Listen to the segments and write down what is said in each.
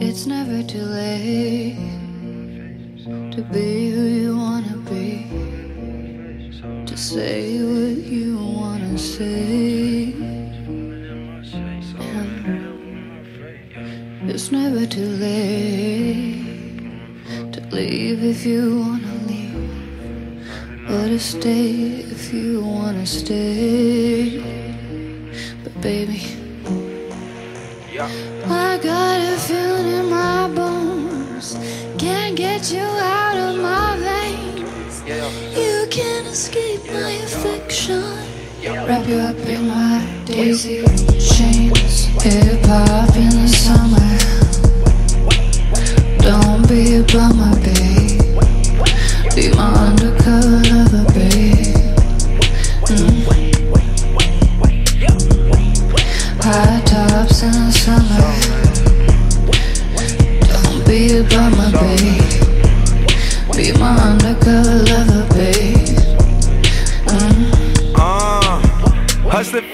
It's never too late to be who you wanna be, to say what you wanna say. It's never too late to leave if you wanna leave, or to stay if you wanna stay. But baby, I Wrap you up in my daisy chains. Hip hop in the summer. Don't be a bummer, babe. Be my undercover lover, babe. Mm. High tops in the summer. Don't be a bummer, babe. Be my undercover lover, babe.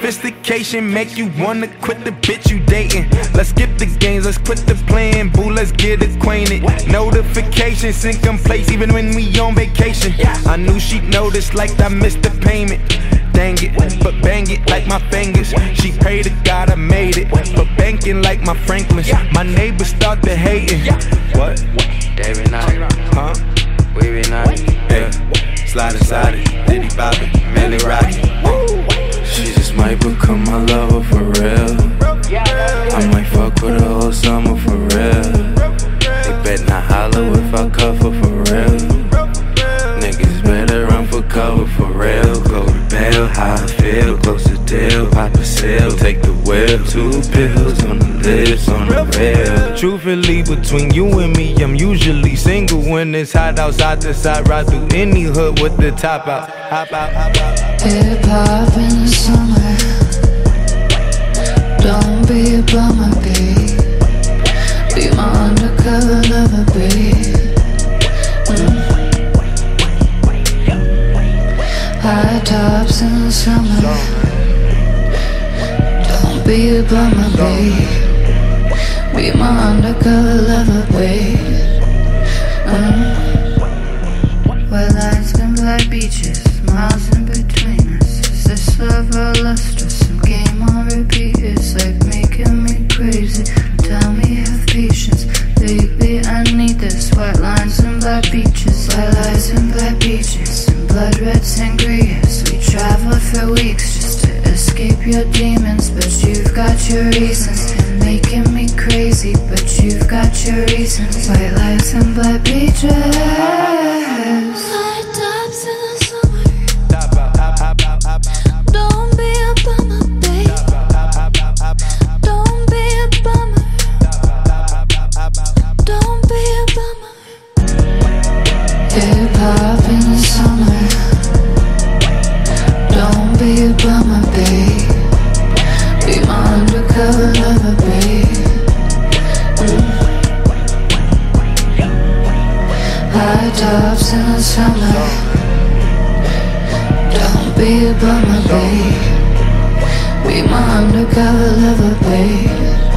Sophistication make you wanna quit the bitch you dating. Let's skip the games, let's quit the playing, boo, let's get acquainted. Notifications in place even when we on vacation. I knew she'd notice like I missed the payment. Dang it, but bang it like my fingers. She prayed to God I made it, but banking like my Franklins. My neighbors start to hating. What? David Knight, Huh? Weary Knight, Hey, slide inside it, Diddy Bobby, Millie Rocky. She just might become my lover for real. I might fuck with her whole summer for real. They bet not holler if I cuff her for real. Niggas better run for cover for real. Go to bail, how I feel, close to deal, pop a sale, take the wheel. Two pills on the lips, on the rail. Truthfully, between you and me, I'm usually single when it's hot outside the side. Ride through any hood with the top out. Hop out, hop out. Hip hop in the lover, babe. Mm. High tops in the summer. Don't be a bummer, babe. Be my undercover lover, babe. And black beaches, and blood red sangrias. We travel for weeks just to escape your demons, but you've got your reasons. And making me crazy, but you've got your reasons. White lights and black beaches. High tops in the summer. Don't be a bummer, babe. Be my undercover lover, babe.